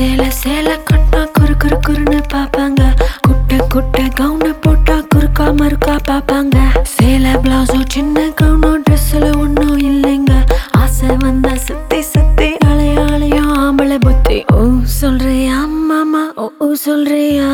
சேல சேல கட்டா குறு குறு குறுன்னு பாப்பாங்க குட்ட குட்ட கவுன போட்டா குறுக்கா மறுக்கா பாப்பாங்க சேல பிளவுஸோ சின்ன கவுனோ ட்ரெஸ்ல ஒன்றும் இல்லைங்க. ஆசை வந்தா சுத்தி சுத்தி அலையாளையோ ஆம்பளை புத்தி. ஓ சொல்றியா மாமா ஓ சொல்றியா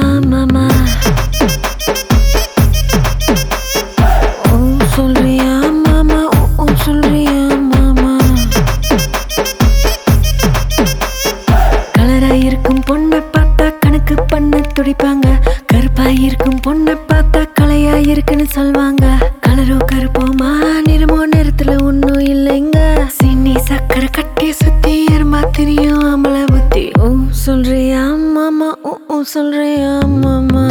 பொண்ணை பார்த்தா கலையா இருக்குன்னு சொல்வாங்க. கலரோ கருப்போமா நிறமோ நேரத்துல ஒண்ணும் இல்லைங்க. சின்னி சக்கரை கட்டி சுத்தி எருமா தெரியும் அமல புத்தி. ஓ சொல்றியா மாமா ஓ ஓ சொல்றியா மாமா.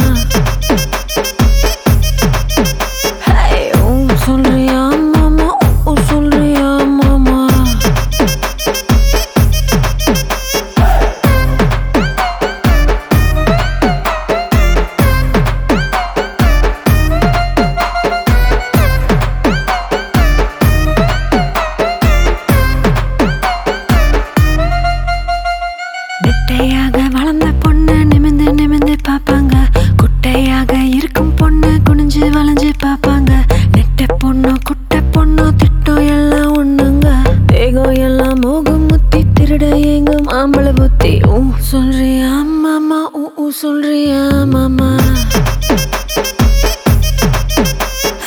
அந்த பொண்ணு நிமிந்து நிமிந்து பார்ப்பாங்க. குட்டையாக இருக்கும் பொண்ணு குனிஞ்சு வளைஞ்சு பார்ப்பாங்க. நெட்ட பொண்ணு குட்டை பொண்ணு திட்டம் எல்லாம் ஒண்ணுங்க. வேகம் எல்லாம் மோகம் முத்தி திருட எங்கும் ஆம்பளை புத்தி. ஊ சொல்றியா மாமா ஊ சொல்றியா மாமா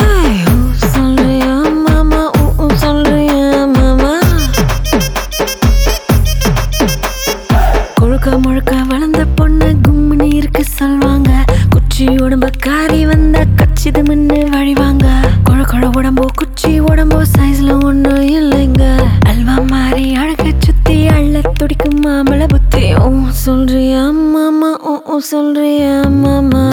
ஹேய், சொல்றியா மாமா சொல்றியா மாமா கொழுக்க முழுக்க காரி வந்த கச்சிது மின்னு வழிவாங்க கொழ கொழ உடம்போ குச்சி உடம்போ சைஸ்ல ஒண்ணும் இல்லைங்க. அல்வா மாறி அழக சுத்தி அள்ள துடிக்கும் மாமள புத்தி ஓ சொல்றியா மாமா? ஓ ஓ சொல்றியா மாமா?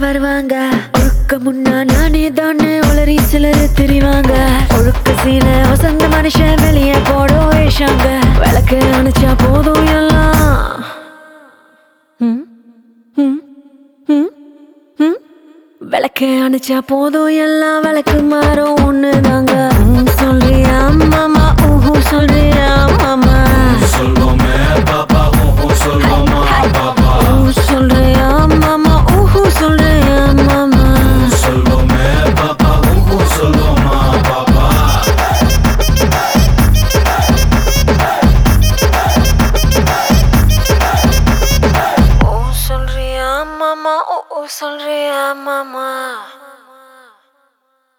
வருவாங்க. ஒழுக்க முன்னா நானே தானே உளறி சிலர் திரிவாங்க. ஒழுக்க சீல வசந்த மனுஷன் வெளியே போட வேஷாங்க விளக்கு அணைச்சா போதும் எல்லாம். விளக்கு அணைச்சா போதும் எல்லாம். விளக்கு மாறும் ஒண்ணுதாங்க. sonría mamá.